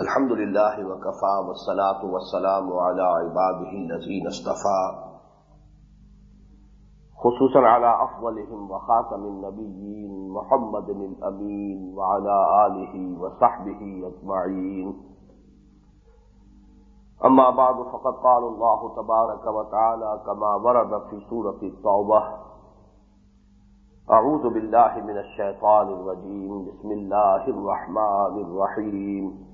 الحمد لله وكفى والصلاة والسلام على عباده الذين اصطفى خصوصا على أفضلهم وخاتم النبيين محمد الأمين وعلى آله وصحبه أجمعين أما بعد فقد قال الله تبارك وتعالى كما ورد في سورة التوبة أعوذ بالله من الشيطان الرجيم بسم الله الرحمن الرحيم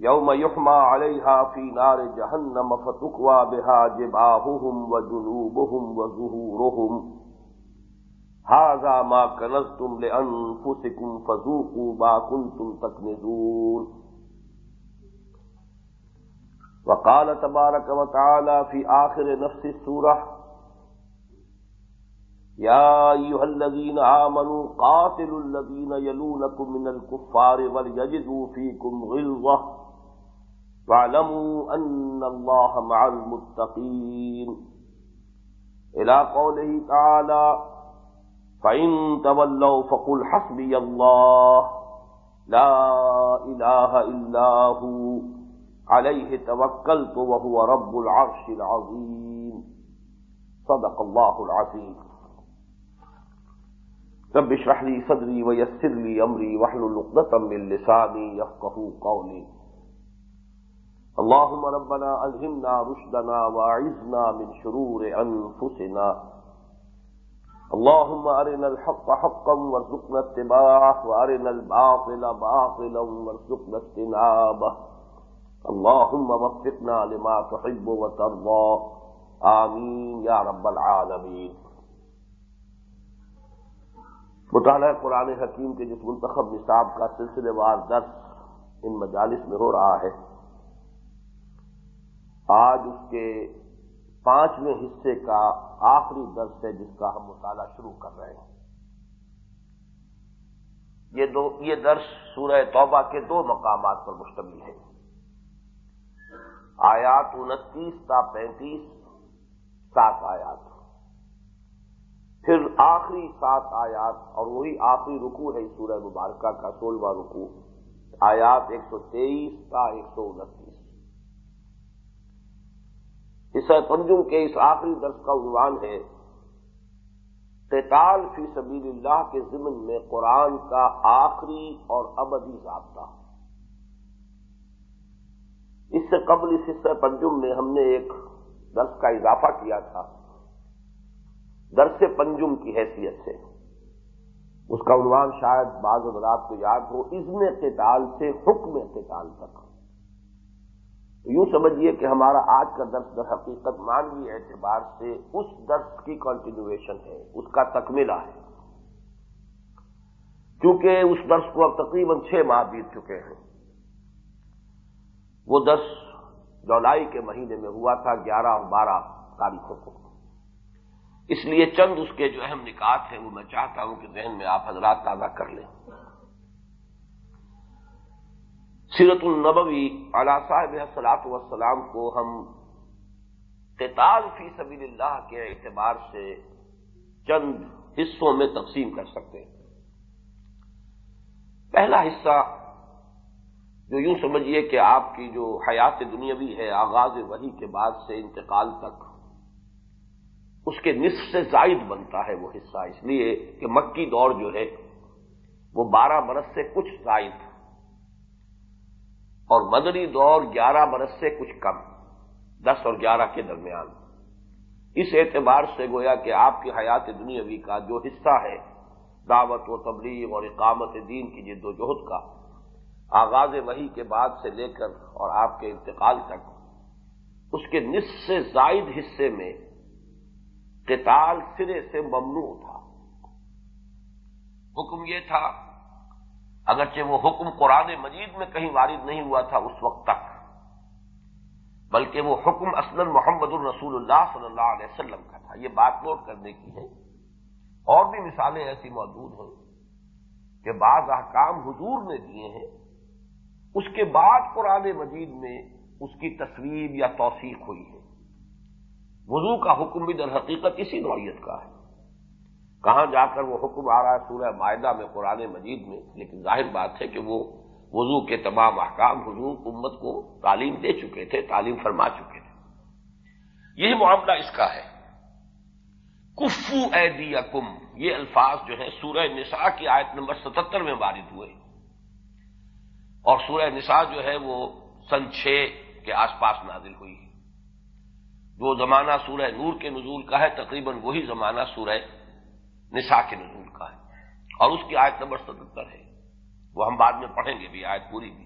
یوم یحما علیہا فی نار جہنم فتکوا بہا جباہہم و جنوبہم و هذا ما کنزتم لأنفسكم فذوقوا ما كنتم تكنزون وقال تبارك وتعالى في آخر نفس السورة يا أيها الذين آمنوا قاتلوا الذين يلونكم من الكفار وليجدوا فيكم غلظة واعلموا ان الله مع المتقين. الى قوله تعالى فان تولوا فقل حسبي الله لا اله الا هو عليه توكلت وهو رب العرش العظيم. صدق الله العظيم. رب اشرح لي صدري ويسر لي امري واحلل عقدة من لساني يفقهوا قولي. اللهم ربنا ألهمنا رشدنا واعذنا من شرور أنفسنا. اللهم أرنا الحق حقا وارزقنا اتباعه، وأرنا الباطل باطلا وارزقنا اجتنابه. اللهم وفقنا لما تحب وترضى. آمين يا رب العالمين. مطالعہ قرآن حکیم کے جس منتخب نصاب کا سلسلے وار درس ان مجالس میں ہو رہا ہے۔ آج اس کے پانچویں حصے کا آخری درس ہے جس کا ہم مطالعہ شروع کر رہے ہیں۔ یہ دو، یہ درس سورہ توبہ کے دو مقامات پر مشتمل ہے۔ آیات انتیس تا پینتیس، سات آیات۔ پھر آخری سات آیات، اور وہی آخری رکو ہے سورہ مبارکہ کا، سولہواں رکو آیات ایک سو تیئیس تا ایک سو انتیس۔ اس تنجم کے اس آخری درس کا عنوان ہے، قتال فی سبیل اللہ کے ضمن میں قرآن کا آخری اور ابدی ضابطہ۔ اس سے قبل اس حصہ پنجم میں ہم نے ایک درس کا اضافہ کیا تھا۔ درس پنجم کی حیثیت سے۔ اس کا عنوان شاید بعض حضرات کو یاد ہو، اذن قتال سے حکم قتال تک۔ یوں سمجھیے کہ ہمارا آج کا درس در حقیقت مانوی اعتبار سے اس درس کی کنٹینویشن ہے، اس کا تکملہ ہے۔ کیونکہ اس درس کو اب تقریباً چھ ماہ بیت چکے ہیں۔ وہ درس جولائی کے مہینے میں ہوا تھا، گیارہ اور بارہ تاریخوں کو۔ اس لیے چند اس کے جو اہم نکات ہیں، وہ میں چاہتا ہوں کہ ذہن میں آپ حضرات تازہ کر لیں۔ سیرت النبوی علا صاحب صلاحت وسلام کو ہم قتال فی سبیل اللہ کے اعتبار سے چند حصوں میں تقسیم کر سکتے ہیں۔ پہلا حصہ جو یوں سمجھیے کہ آپ کی جو حیات دنیاوی ہے، آغاز وحی کے بعد سے انتقال تک، اس کے نصف سے زائد بنتا ہے وہ حصہ۔ اس لیے کہ مکی دور جو ہے، وہ بارہ برس سے کچھ زائد اور مدنی دور گیارہ برس سے کچھ کم، دس اور گیارہ کے درمیان۔ اس اعتبار سے گویا کہ آپ کی حیات دنیاوی کا جو حصہ ہے، دعوت و تبلیغ اور اقامت دین کی جد و جہد کا، آغاز وحی کے بعد سے لے کر اور آپ کے انتقال تک، اس کے نصف سے زائد حصے میں قتال سرے سے ممنوع تھا۔ حکم یہ تھا اگرچہ وہ حکم قرآن مجید میں کہیں وارد نہیں ہوا تھا اس وقت تک، بلکہ وہ حکم اسلم محمد الرسول اللہ صلی اللہ علیہ وسلم کا تھا۔ یہ بات نوٹ کرنے کی ہے۔ اور بھی مثالیں ایسی موجود ہیں کہ بعض احکام حضور نے دیے ہیں۔ اس کے بعد قرآن مجید میں اس کی تصویر یا توثیق ہوئی ہے۔ وضو کا حکم بھی در حقیقت اسی نوعیت کا ہے۔ کہاں جا کر وہ حکم آ رہا ہے سورہ معاہدہ میں، قرآن مجید میں؟ لیکن ظاہر بات ہے کہ وہ وضو کے تمام احکام حضور امت کو تعلیم دے چکے تھے، تعلیم فرما چکے تھے۔ یہی معاملہ اس کا ہے۔ کفو ایدی کم یہ الفاظ جو ہے سورہ نساء کی آیت نمبر ستہتر میں وارد ہوئے۔ اور سورہ نساء جو ہے وہ سن چھ کے آس پاس نازل ہوئی۔ جو زمانہ سورہ نور کے نزول کا ہے، تقریباً وہی زمانہ سورہ نساء کے نزول کا ہے۔ اور اس کی آیت نمبر ستہتر ہے۔ وہ ہم بعد میں پڑھیں گے بھی، آیت پوری بھی۔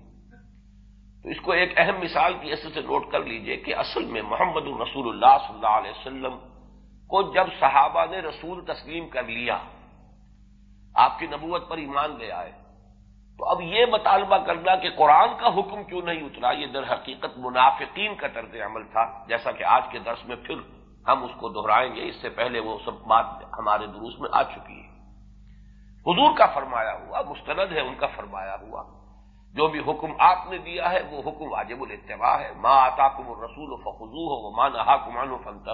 تو اس کو ایک اہم مثال کی حیثیت سے نوٹ کر لیجیے کہ اصل میں محمد الرسول اللہ صلی اللہ علیہ وسلم کو جب صحابہ نے رسول تسلیم کر لیا، آپ کی نبوت پر ایمان لے آئے، تو اب یہ مطالبہ کرنا کہ قرآن کا حکم کیوں نہیں اترا، یہ در حقیقت منافقین کا طرز عمل تھا، جیسا کہ آج کے درس میں پھر ہم اس کو دہرائیں گے، اس سے پہلے وہ سب بات ہمارے دروس میں آ چکی ہے۔ حضور کا فرمایا ہوا، مستند ہے، ان کا فرمایا ہوا۔ جو بھی حکم آپ نے دیا ہے، وہ حکم واجب الاتباع ہے۔ ماں آتا کم رسول فخو ہو وہ ماں نہا کمان و فنتا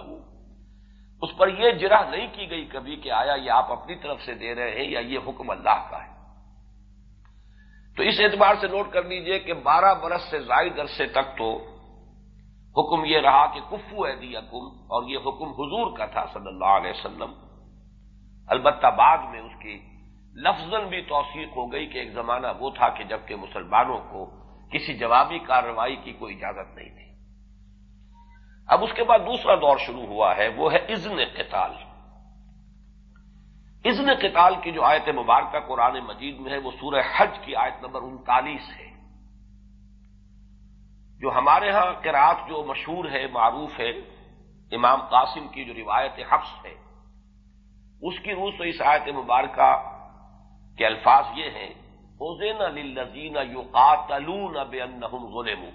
اس پر یہ جرح نہیں کی گئی کبھی کہ آیا یہ آپ اپنی طرف سے دے رہے ہیں یا یہ حکم اللہ کا ہے۔ تو اس اعتبار سے نوٹ کر لیجیے کہ بارہ برس سے زائد عرصے تک تو حکم یہ رہا کہ کفو ہے دیا اور یہ حکم حضور کا تھا صلی اللہ علیہ وسلم۔ البتہ بعد میں اس کی لفظ بھی توثیق ہو گئی کہ ایک زمانہ وہ تھا کہ جبکہ مسلمانوں کو کسی جوابی کارروائی کی کوئی اجازت نہیں تھی۔ اب اس کے بعد دوسرا دور شروع ہوا ہے، وہ ہے اذن قتال۔ اذن قتال کی جو آیت مبارکہ قرآن مجید میں ہے، وہ سورہ حج کی آیت نمبر انتالیس ہے۔ جو ہمارے ہاں قرآت جو مشہور ہے، معروف ہے، امام قاسم کی جو روایت حفظ ہے، اس کی روح سے اس آیت مبارکہ کے الفاظ یہ ہیں اوزین للذین یقاتلون بانہم ظلموا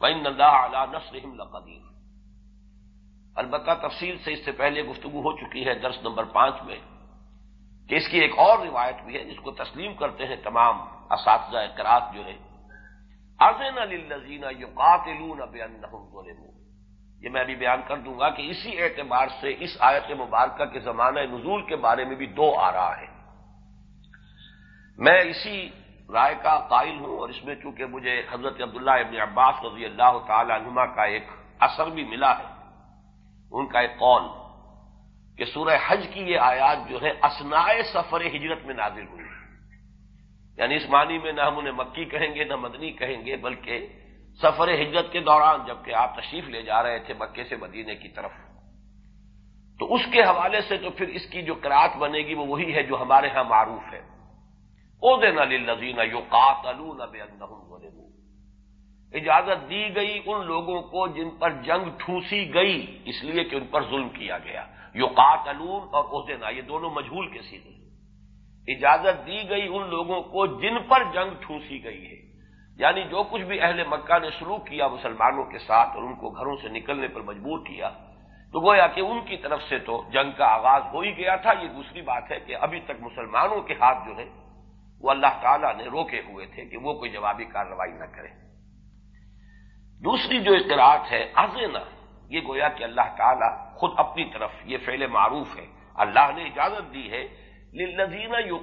وان اللہ علی نصرہم لقدیر۔ البتہ تفصیل سے اس سے پہلے گفتگو ہو چکی ہے درس نمبر پانچ میں کہ اس کی ایک اور روایت بھی ہے، جس کو تسلیم کرتے ہیں تمام اساتذہ اقرات جو ہے ازین للذین یقاتلون بانہم ظلموا۔ یہ میں ابھی بیان کر دوں گا کہ اسی اعتبار سے اس آیت مبارکہ کے زمانہ نزول کے بارے میں بھی دو آ رہا ہے میں اسی رائے کا قائل ہوں اور اس میں چونکہ مجھے حضرت عبداللہ ابن عباس رضی اللہ تعالی عنما کا ایک اثر بھی ملا ہے۔ ان کا ایک قول کہ سورہ حج کی یہ آیات جو ہے اسنائے سفر ہجرت میں نازل ہوئی۔ ہے یعنی اس معنی میں نہ ہم انہیں مکی کہیں گے، نہ مدنی کہیں گے، بلکہ سفر ہجرت کے دوران جبکہ آپ تشریف لے جا رہے تھے مکے سے مدینے کی طرف، تو اس کے حوالے سے تو پھر اس کی جو کراط بنے گی وہ وہی ہے جو ہمارے ہاں معروف ہے۔ او لذین یو قاتلون اجازت دی گئی ان لوگوں کو جن پر جنگ ٹھوسی گئی، اس لیے کہ ان پر ظلم کیا گیا۔ یو قاتلون اور اوزینا یہ دونوں مجھول کے سیدھے اجازت دی گئی ان لوگوں کو جن پر جنگ ٹھوسی گئی ہے۔ یعنی جو کچھ بھی اہل مکہ نے سلوک کیا مسلمانوں کے ساتھ اور ان کو گھروں سے نکلنے پر مجبور کیا، تو گویا کہ ان کی طرف سے تو جنگ کا آغاز ہو ہی گیا تھا۔ یہ دوسری بات ہے کہ ابھی تک مسلمانوں کے ہاتھ جو ہے، وہ اللہ تعالیٰ نے روکے ہوئے تھے کہ وہ کوئی جوابی کارروائی نہ کرے۔ دوسری جو اطلاعات ہے آزینا یہ گویا کہ اللہ تعالیٰ خود اپنی طرف یہ فعل معروف ہے۔ اللہ نے اجازت دی ہے لذینہ یو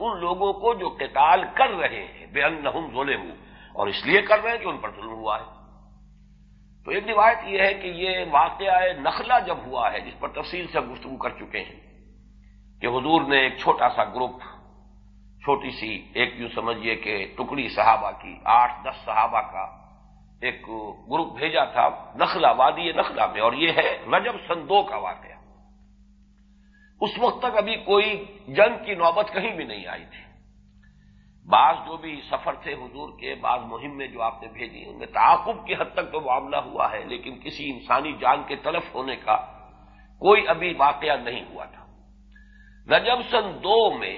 ان لوگوں کو جو قتال کر رہے ہیں بے انہم ظلم اور اس لیے کر رہے ہیں کہ ان پر ظلم ہوا ہے۔ تو ایک روایت یہ ہے کہ یہ واقعہ نخلا جب ہوا ہے، جس پر تفصیل سے گفتگو کر چکے ہیں کہ حضور نے ایک چھوٹا سا گروپ، چھوٹی سی، ایک یوں سمجھیے کہ ٹکڑی صحابہ کی، آٹھ، دس صحابہ کا ایک گروپ بھیجا تھا نخلا وادی نخلا میں۔ اور یہ ہے رجب سندو کا واقعہ۔ اس وقت تک ابھی کوئی جنگ کی نوبت کہیں بھی نہیں آئی تھی۔ بعض جو بھی سفر تھے حضور کے، بعض مہم میں جو آپ نے بھیجی، ان میں تعاقب کی حد تک تو معاملہ ہوا ہے، لیکن کسی انسانی جان کے تلف ہونے کا کوئی ابھی واقعہ نہیں ہوا تھا۔ رجب سن دو میں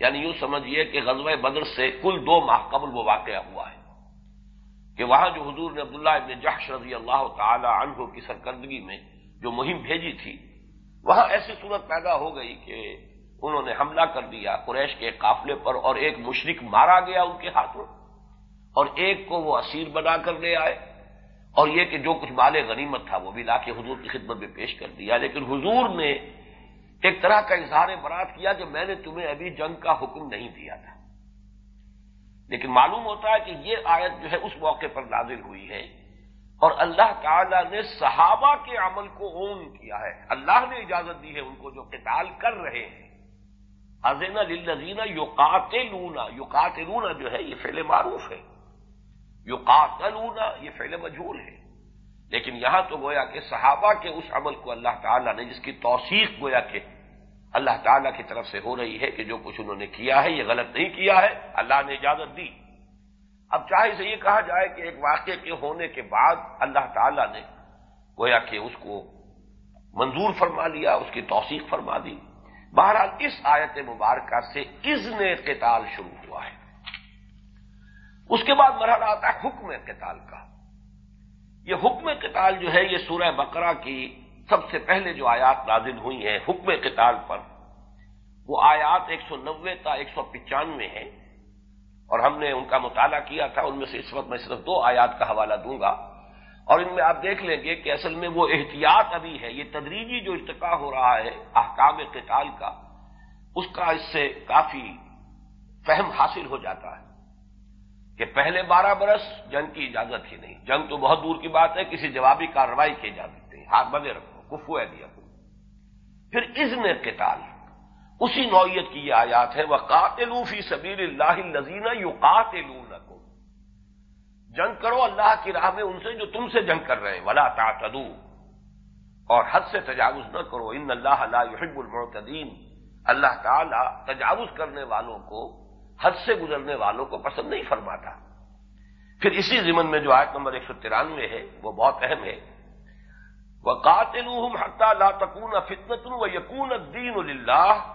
یعنی یوں سمجھیے کہ غزوہ بدر سے کل دو ماہ قبل وہ واقعہ ہوا ہے کہ وہاں جو حضور نے عبداللہ ابن جحش رضی اللہ تعالی عنہ کی سرکردگی میں جو مہم بھیجی تھی وہاں ایسی صورت پیدا ہو گئی کہ انہوں نے حملہ کر دیا قریش کے قافلے پر اور ایک مشرق مارا گیا ان کے ہاتھوں اور ایک کو وہ اسیر بنا کر لے آئے اور یہ کہ جو کچھ مال غنیمت تھا وہ بھی لا کے حضور کی خدمت میں پیش کر دیا لیکن حضور نے ایک طرح کا اظہار برات کیا کہ میں نے تمہیں ابھی جنگ کا حکم نہیں دیا تھا۔ لیکن معلوم ہوتا ہے کہ یہ آیت جو ہے اس موقع پر نازل ہوئی ہے۔ اور اللہ تعالی نے صحابہ کے عمل کو اون کیا ہے۔ اللہ نے اجازت دی ہے ان کو جو قتال کر رہے ہیں۔ ازین للذین یقاتلون یقاتلون جو ہے، یہ فعل معروف ہے۔ یقاتلون، یہ فعل مجھول ہے۔ لیکن یہاں تو گویا کہ صحابہ کے اس عمل کو اللہ تعالیٰ نے، جس کی توثیق گویا کہ اللہ تعالیٰ کی طرف سے ہو رہی ہے کہ جو کچھ انہوں نے کیا ہے، یہ غلط نہیں کیا ہے۔ اللہ نے اجازت دی۔ اب چاہے سے یہ کہا جائے کہ ایک واقعے کے ہونے کے بعد اللہ تعالیٰ نے گویا کہ اس کو منظور فرما لیا، اس کی توثیق فرما دی۔ بہرحال اس آیت مبارکہ سے اذن قتال شروع ہوا ہے۔ اس کے بعد مرحلہ آتا ہے حکم قتال کا۔ یہ حکم قتال جو ہے، یہ سورہ بقرہ کی سب سے پہلے جو آیات نازل ہوئی ہیں حکم قتال پر، وہ آیات ایک سو نوے تا ایک سو پچانوے ہیں۔ اور ہم نے ان کا مطالعہ کیا تھا، ان میں سے اس وقت میں صرف دو آیات کا حوالہ دوں گا۔ اور ان میں آپ دیکھ لیں گے کہ اصل میں وہ احتیاط ابھی ہے، یہ تدریجی جو ارتقا ہو رہا ہے احکام قتال کا، اس کا اس سے کافی فہم حاصل ہو جاتا ہے کہ پہلے بارہ برس جنگ کی اجازت ہی نہیں۔ جنگ تو بہت دور کی بات ہے، کسی جوابی کارروائی کی اجازت نہیں ہاتھ بندے رکھو، کفو ہے دیا۔ پھر اذن قتال۔ اسی نوعیت کی یہ آیات ہے وہ قاتلوفی سبیر اللہ لذینہ یو قاتل جنگ کرو اللہ کی راہ میں ان سے جو تم سے جنگ کر رہے ہیں۔ ولا تعتدو اور حد سے تجاوز نہ کرو۔ ان اللہ لا يحب المعتدین اللہ تعالی تجاوز کرنے والوں کو، حد سے گزرنے والوں کو پسند نہیں فرماتا۔ پھر اسی ضمن میں جو آیت نمبر ایک سو ترانوے ہے، وہ بہت اہم ہے۔ وہ قاتل لا تکون فتنت و یقون الدین اللہ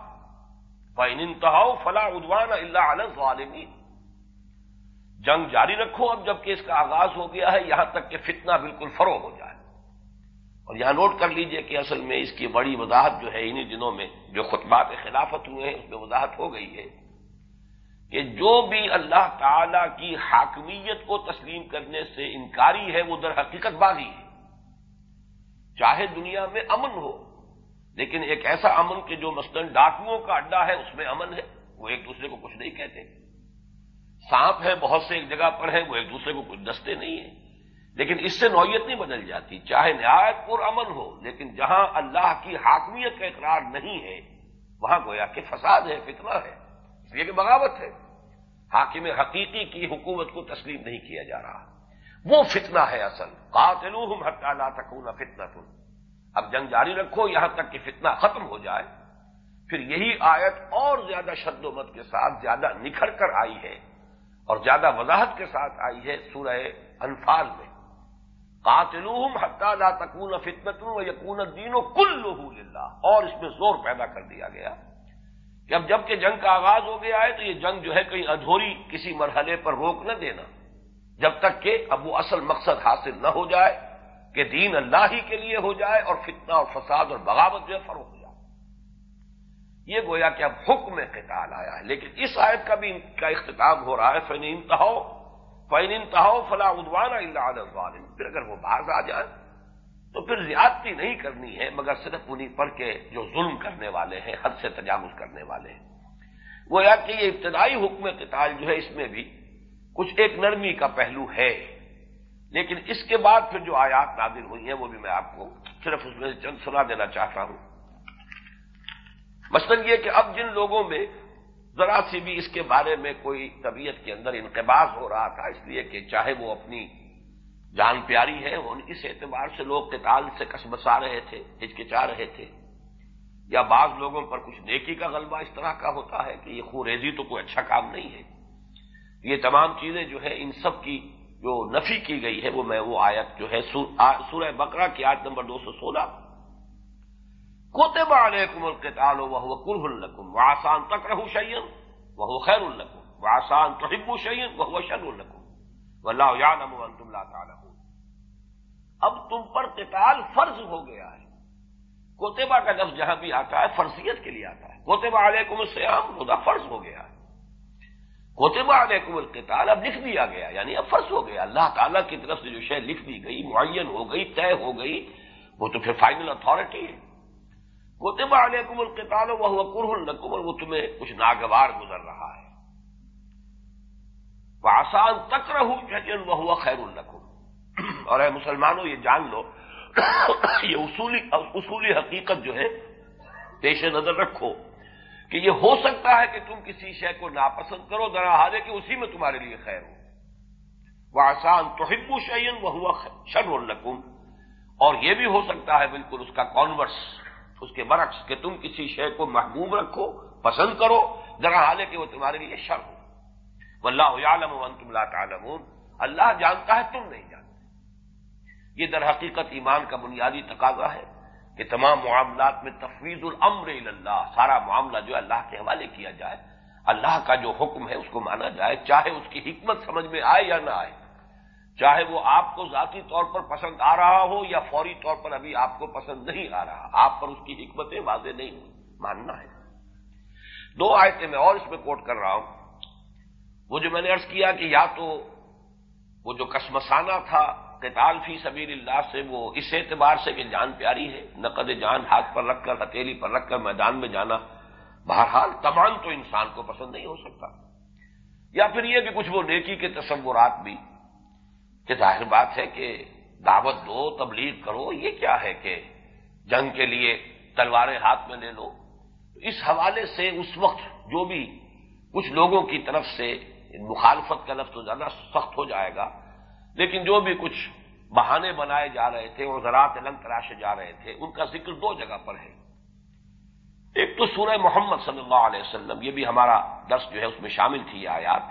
فَإِنِ انتہاؤ فلا ادوان اللہ علیہ عالمی جنگ جاری رکھو اب جبکہ اس کا آغاز ہو گیا ہے، یہاں تک کہ فتنہ بالکل فرو ہو جائے۔ اور یہاں نوٹ کر لیجیے کہ اصل میں اس کی بڑی وضاحت جو ہے، انہی دنوں میں جو خطبات خلافت ہوئے ہیں، اس میں وضاحت ہو گئی ہے کہ جو بھی اللہ تعالی کی حاکمیت کو تسلیم کرنے سے انکاری ہے، وہ در حقیقت باغی ہے۔ چاہے دنیا میں امن ہو لیکن ایک ایسا امن کہ جو مثلاً ڈاکوؤں کا اڈا ہے، اس میں امن ہے۔ وہ ایک دوسرے کو کچھ نہیں کہتے۔ سانپ ہے، بہت سے ایک جگہ پر ہے وہ ایک دوسرے کو کچھ دستے نہیں ہیں۔ لیکن اس سے نوعیت نہیں بدل جاتی۔ چاہے نہایت پر امن ہو، لیکن جہاں اللہ کی حاکمیت کا اقرار نہیں ہے، وہاں گویا کہ فساد ہے، فتنہ ہے۔ اس لیے کہ بغاوت ہے۔ حاکم حقیقی کی حکومت کو تسلیم نہیں کیا جا رہا۔ وہ فتنہ ہے اصل۔ قاتلوہم حتی لا تکون فتنہ اب جنگ جاری رکھو، یہاں تک کہ فتنہ ختم ہو جائے۔ پھر یہی آیت اور زیادہ شد و مت کے ساتھ زیادہ نکھر کر آئی ہے اور زیادہ وضاحت کے ساتھ آئی ہے سورہ انفال میں۔ قاتلوہم حتی لا تکون فتنت و یقون الدین و کل اور اس میں زور پیدا کر دیا گیا کہ اب جبکہ جنگ کا آغاز ہو گیا ہے تو یہ جنگ جو ہے کہیں ادھوری کسی مرحلے پر روک نہ دینا۔ جب تک کہ اب وہ اصل مقصد حاصل نہ ہو جائے کہ دین اللہ ہی کے لیے ہو جائے اور فتنہ اور فساد اور بغاوت جو ہے فروغ ہو جائے۔ یہ گویا کہ اب حکم قتال آیا ہے، لیکن اس آیت کا بھی کا اختتام ہو رہا ہے فین انتہاؤ فین انتہاؤ فلاں ادوانہ اللہ پھر اگر وہ باز آ جائے، تو پھر زیادتی نہیں کرنی ہے، مگر صرف انہیں پر کے جو ظلم کرنے والے ہیں، حد سے تجاوز کرنے والے ہیں۔ وہ یا کہ یہ ابتدائی حکم قتال جو ہے، اس میں بھی کچھ ایک نرمی کا پہلو ہے۔ لیکن اس کے بعد پھر جو آیات نادر ہوئی ہیں وہ بھی میں آپ کو صرف اس میں سے چند سنا دینا چاہتا ہوں۔ مثلاً یہ کہ اب جن لوگوں میں ذرا سی بھی اس کے بارے میں کوئی طبیعت کے اندر انقباز ہو رہا تھا، اس لیے کہ چاہے وہ اپنی جان پیاری ہے ان اس اعتبار سے لوگ قتال سے کسبسا رہے تھے، ہچکچا رہے تھے۔ یا بعض لوگوں پر کچھ نیکی کا غلبہ اس طرح کا ہوتا ہے کہ یہ خوریزی تو کوئی اچھا کام نہیں ہے۔ یہ تمام چیزیں جو ہے ان سب کی جو نفی کی گئی ہے وہ میں وہ آیت جو ہے سورہ بکرا کی آیت نمبر دو سو سولہ۔ کوتبہ علیکم القتال وہ کرہ الکم وہ آسان تک رہو شعین وہ خیر الکم وہ آسان تو شعین وہ شر الکم واللہ یعلم وانتم لا تعلمون۔ اب تم پر قتال فرض ہو گیا ہے۔ کوتبہ کا لفظ جہاں بھی آتا ہے، فرضیت کے لیے آتا ہے۔ کوتبہ علیکم السلام خدا فرض ہو گیا ہے۔ کوتبہ علیکم القتال، اب لکھ دیا گیا یعنی اب فرض ہو گیا۔ اللہ تعالیٰ کی طرف سے جو شے لکھ دی گئی، معین ہو گئی، طے ہو گئی، وہ تو پھر فائنل اتارٹی ہے۔ کوتبہ علیکم القتال وہ قرح النقم اور وہ تمہیں کچھ ناگوار گزر رہا ہے۔ وہ آسان تک رہوں وہ خیر النقم اور اے مسلمانوں، یہ جان لو، یہ اصولی اصولی حقیقت جو ہے، پیش نظر رکھو۔ کہ یہ ہو سکتا ہے کہ تم کسی شے کو ناپسند کرو ذرا حاضر کہ اسی میں تمہارے لیے خیر ہو۔ وہ آسان تو شعین وہ ہوا شر النقم اور یہ بھی ہو سکتا ہے بالکل اس کا کانورس اس کے برعکس، کہ تم کسی شے کو محبوب رکھو، پسند کرو ذرا حالے کہ وہ تمہارے لیے شر ہو۔ واللہ عالم ون تم لا تعلمون۔ اللہ جانتا ہے، تم نہیں جانتے۔ یہ در حقیقت ایمان کا بنیادی تقاضا ہے۔ کہ تمام معاملات میں تفویض الامر اللہ سارا معاملہ جو اللہ کے حوالے کیا جائے۔ اللہ کا جو حکم ہے اس کو مانا جائے، چاہے اس کی حکمت سمجھ میں آئے یا نہ آئے۔ چاہے وہ آپ کو ذاتی طور پر پسند آ رہا ہو یا فوری طور پر ابھی آپ کو پسند نہیں آ رہا، آپ پر اس کی حکمتیں واضح نہیں ماننا ہے۔ دو آیتیں میں اور اس میں کوٹ کر رہا ہوں۔ وہ جو میں نے ارض کیا کہ یا تو وہ جو کسمسانہ تھا قتال فی سبیل اللہ سے وہ اس اعتبار سے کہ جان پیاری ہے، نقد جان ہاتھ پر رکھ کر، ہتھیلی پر رکھ کر میدان میں جانا، بہرحال تمام تو انسان کو پسند نہیں ہو سکتا۔ یا پھر یہ کہ کچھ وہ نیکی کے تصورات بھی۔ کہ ظاہر بات ہے کہ دعوت دو، تبلیغ کرو، یہ کیا ہے کہ جنگ کے لیے تلواریں ہاتھ میں لے لو۔ اس حوالے سے اس وقت جو بھی کچھ لوگوں کی طرف سے مخالفت کا لفظ زیادہ سخت ہو جائے گا۔ لیکن جو بھی کچھ بہانے بنائے جا رہے تھے، اور زراعت لنگ تراشے جا رہے تھے، ان کا ذکر دو جگہ پر ہے۔ ایک تو سورہ محمد صلی اللہ علیہ وسلم، یہ بھی ہمارا درس جو ہے، اس میں شامل تھی یہ آیات۔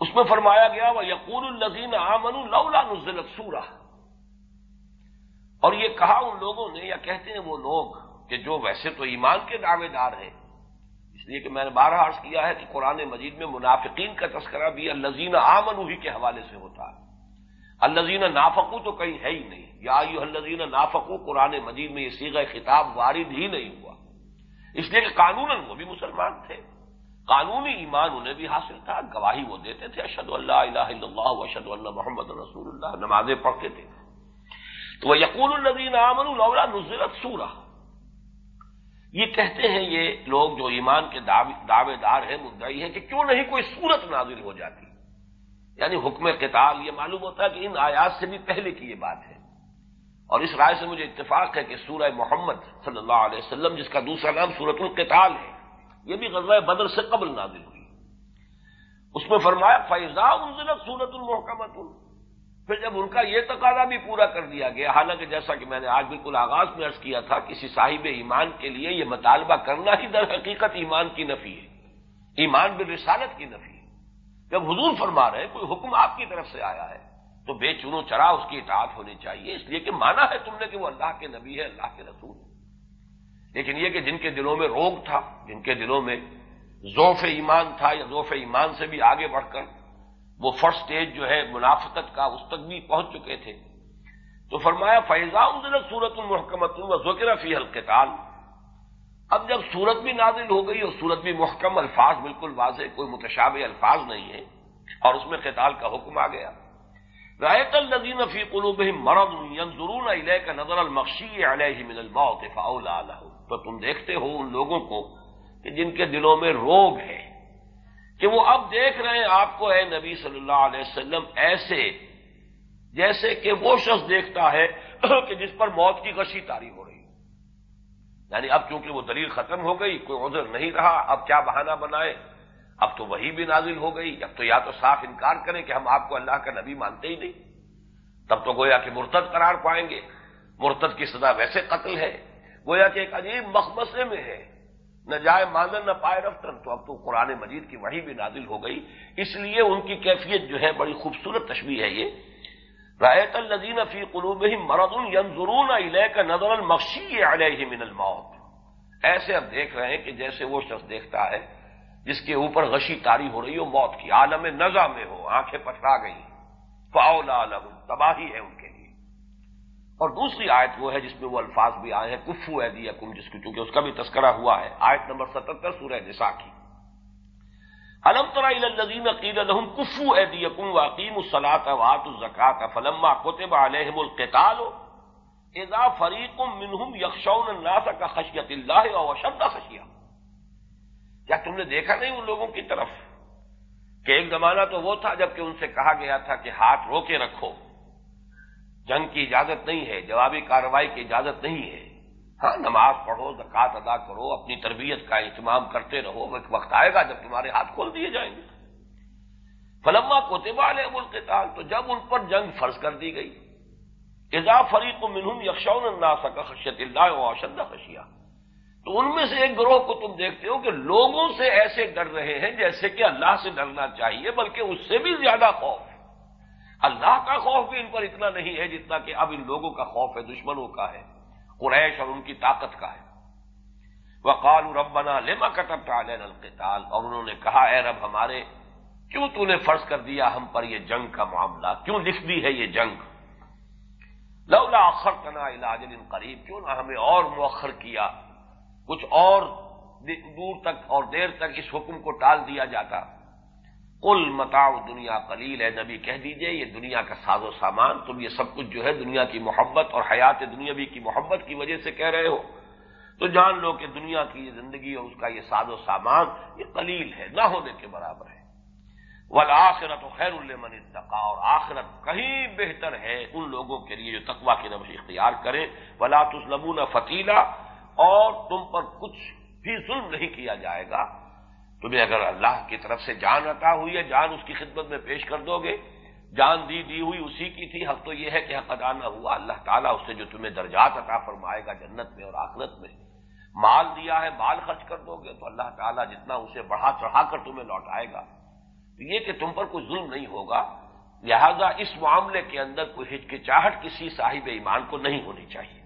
اس میں فرمایا گیا وہ یقول الزین آمن لولا نزلت سورہ اور یہ کہا ان لوگوں نے، یا کہتے ہیں وہ لوگ، کہ جو ویسے تو ایمان کے دعوے دار ہیں اس لیے کہ میں نے بارہ عرض کیا ہے کہ قرآن مجید میں منافقین کا تذکرہ بھی الزین آمن ہی کے حوالے سے ہوتا ہے۔ الزین نافقو تو کہیں ہے ہی نہیں۔ یا الزین نافقو، قرآن مجید میں یہ سیغ خطاب وارد ہی نہیں ہوا۔ اس لیے کہ قانون وہ بھی مسلمان تھے۔ قانونی ایمان انہیں بھی حاصل تھا، گواہی وہ دیتے تھے اشد اللہ الہ الا اللہ اشد اللہ محمد رسول اللہ، نمازیں پڑھتے تھے۔ تو وہ یقول الزین آمن اللہ نزلت سورہ۔ یہ کہتے ہیں یہ لوگ جو ایمان کے دعوے دار ہیں، مدعی ہیں کہ کیوں نہیں کوئی صورت نازل ہو جاتی؟ یعنی حکم قتال، یہ معلوم ہوتا ہے کہ ان آیات سے بھی پہلے کی یہ بات ہے۔ اور اس رائے سے مجھے اتفاق ہے کہ سورہ محمد صلی اللہ علیہ وسلم، جس کا دوسرا نام سورت القتال ہے، یہ بھی غزوہ بدر سے قبل نازل ہوئی۔ اس میں فرمایا فیضا انزلت سورت المحکمت پھر جب ان کا یہ تقاضا بھی پورا کر دیا گیا، حالانکہ جیسا کہ میں نے آج بالکل آغاز میں عرض کیا تھا کسی صاحب ایمان کے لیے یہ مطالبہ کرنا ہی در حقیقت ایمان کی نفی ہے، ایمان بال رسالت کی نفی ہے۔ جب حضور فرما رہے کوئی حکم آپ کی طرف سے آیا ہے، تو بے چنو چرا اس کی اطاعت ہونی چاہیے، اس لیے کہ مانا ہے تم نے کہ وہ اللہ کے نبی ہے، اللہ کے رسول۔ لیکن یہ کہ جن کے دلوں میں روگ تھا، جن کے دلوں میں ذوف ایمان تھا یا ذوف ایمان سے بھی آگے بڑھ کر وہ فرسٹ اسٹیج جو ہے منافقت کا اس تک بھی پہنچ چکے تھے۔ تو فرمایا فیضا ادرت سورت المحکمت و ذکر فی القتال۔ اب جب سورت بھی نازل ہو گئی اور سورت بھی محکم، الفاظ بالکل واضح، کوئی متشابہ الفاظ نہیں ہے، اور اس میں قتال کا حکم آ گیا۔ رایت النزین فی قلوب مرد ضرور علیہ کا نظر المخشی علیہ من الموت فاولا تو تم دیکھتے ہو ان لوگوں کو کہ جن کے دلوں میں روگ ہے۔ کہ وہ اب دیکھ رہے ہیں آپ کو اے نبی صلی اللہ علیہ وسلم ایسے جیسے کہ وہ شخص دیکھتا ہے کہ جس پر موت کی غشی تاری ہو رہی یعنی اب چونکہ وہ دلیل ختم ہو گئی، کوئی عذر نہیں رہا، اب کیا بہانہ بنائے؟ اب تو وہی بھی نازل ہو گئی، اب تو یا تو صاف انکار کریں کہ ہم آپ کو اللہ کا نبی مانتے ہی نہیں۔ تب تو گویا کہ مرتد قرار پائیں گے۔ مرتد کی سزا ویسے قتل ہے، گویا کہ ایک عجیب مخمسے میں ہے۔ نہ جائے ماندن نہ پائے رفتن۔ تو اب تو قرآن مجید کی وحی بھی نازل ہو گئی۔ اس لیے ان کی کیفیت جو ہے بڑی خوبصورت تشبیح ہے یہ۔ رایت الزین فی قلوب مرد ینظرون علیہ کا نظر المخشی علیہ من الموت۔ ایسے اب دیکھ رہے ہیں کہ جیسے وہ شخص دیکھتا ہے، جس کے اوپر غشی تاری ہو رہی ہو، موت کی عالم نزا میں ہو، آنکھیں پٹرا گئی۔ فاؤل عالم تباہی ہے ان کے۔ اور دوسری آیت وہ ہے جس میں وہ الفاظ بھی آئے ہیں، کفو ایدی کم جس کی چونکہ اس کا بھی تذکرہ ہوا ہے۔ آیت نمبر ستہتر سورہ نسا کی۔ الم ترا الزین عقید الحم کفو ایدی کم واقیم الصلاط وات الزکات فلما کوتب علیہم القتال اذا فریق منہم یکشون الناس کا خشیت اللہ اور شدہ خشیہ۔ کیا تم نے دیکھا نہیں ان لوگوں کی طرف؟ کہ ایک زمانہ تو وہ تھا جبکہ ان سے کہا گیا تھا کہ ہاتھ رو کے رکھو۔ جنگ کی اجازت نہیں ہے، جوابی کارروائی کی اجازت نہیں ہے۔ ہاں نماز پڑھو زکات ادا کرو، اپنی تربیت کا اہتمام کرتے رہو ایک وقت آئے گا جب تمہارے ہاتھ کھول دیے جائیں گے۔ فلما کوتبا علیہ ملک تو جب ان پر جنگ فرض کر دی گئی اضا فریق منہم یکشون الناس کا خشیت اللہ و اشد خشیہ۔ تو ان میں سے ایک گروہ کو تم دیکھتے ہو کہ لوگوں سے ایسے ڈر رہے ہیں جیسے کہ اللہ سے ڈرنا چاہیے، بلکہ اس سے بھی زیادہ خوف۔ اللہ کا خوف بھی ان پر اتنا نہیں ہے جتنا کہ اب ان لوگوں کا خوف ہے، دشمنوں کا ہے، قریش اور ان کی طاقت کا ہے۔ وقال ربنا لما کٹب علینا القتال، اور انہوں نے کہا، اے رب ہمارے، کیوں تو نے فرض کر دیا ہم پر یہ جنگ کا معاملہ؟ کیوں لکھ دی ہے یہ جنگ؟ لولا آخر تنا علاج قریب، کیوں نہ ہمیں اور مؤخر کیا؟ کچھ اور دور تک اور دیر تک اس حکم کو ٹال دیا جاتا۔ کل متاؤ دنیا قلیل ہے نبی کہہ دیجیے، یہ دنیا کا ساز و سامان، تم یہ سب کچھ جو ہے دنیا کی محبت اور حیات دنیاوی کی محبت کی وجہ سے کہہ رہے ہو۔ تو جان لو کہ دنیا کی یہ زندگی اور اس کا یہ ساز و سامان یہ قلیل ہے، نہ ہونے کے برابر ہے۔ آخرت و خیر المن اتقا، اور آخرت کہیں بہتر ہے ان لوگوں کے لیے جو تقوا کی نمش اختیار کرے ولا تسلمون فتیلا اور تم پر کچھ بھی ظلم نہیں کیا جائے گا۔ تمہیں اگر اللہ کی طرف سے جان عطا ہوئی ہے، جان اس کی خدمت میں پیش کر دو گے۔ جان دی دی ہوئی اسی کی تھی۔ حق تو یہ ہے کہ حق ادا نہ ہوا۔ اللہ تعالیٰ اس سے جو تمہیں درجات عطا فرمائے گا جنت میں اور آخرت میں مال دیا ہے، مال خرچ کر دو گے تو اللہ تعالیٰ جتنا اسے بڑھا چڑھا کر تمہیں لوٹائے گا۔ یہ کہ تم پر کوئی ظلم نہیں ہوگا۔ لہذا اس معاملے کے اندر کوئی ہچکچاہٹ کسی صاحب ایمان کو نہیں ہونی چاہیے۔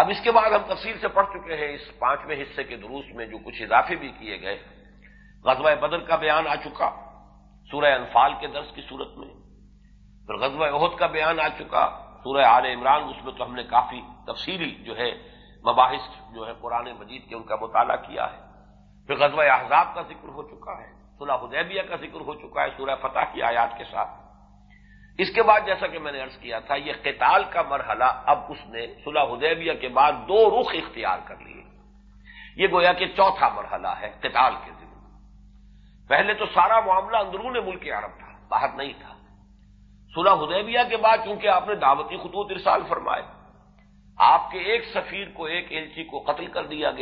اب اس کے بعد ہم تفصیل سے پڑھ چکے ہیں اس پانچویں حصے کے دروس میں جو کچھ اضافے بھی کیے گئے۔ غزوہ بدر کا بیان آ چکا، سورہ انفال کے درس کی صورت میں۔ پھر غزوہ عہد کا بیان آ چکا، سورہ آل عمران، اس میں تو ہم نے کافی تفصیلی جو ہے، مباحث جو ہے، قرآن مجید کے ان کا مطالعہ کیا ہے۔ پھر غزوہ احزاب کا ذکر ہو چکا ہے، صلح حدیبیہ کا ذکر ہو چکا ہے، سورہ فتح کی آیات کے ساتھ۔ اس کے بعد جیسا کہ میں نے ارض کیا تھا، یہ قتال کا مرحلہ اب اس نے صلح حدیبیہ کے بعد دو رخ اختیار کر لیے۔ یہ گویا کہ چوتھا مرحلہ ہے قتال کے ذمہ پہلے تو سارا معاملہ اندرون ملک عرب تھا، باہر نہیں تھا۔ صلح حدیبیہ کے بعد چونکہ آپ نے دعوتی خطوط ارسال فرمائے، آپ کے ایک سفیر کو ایک ایلچی کو قتل کر دیا گیا۔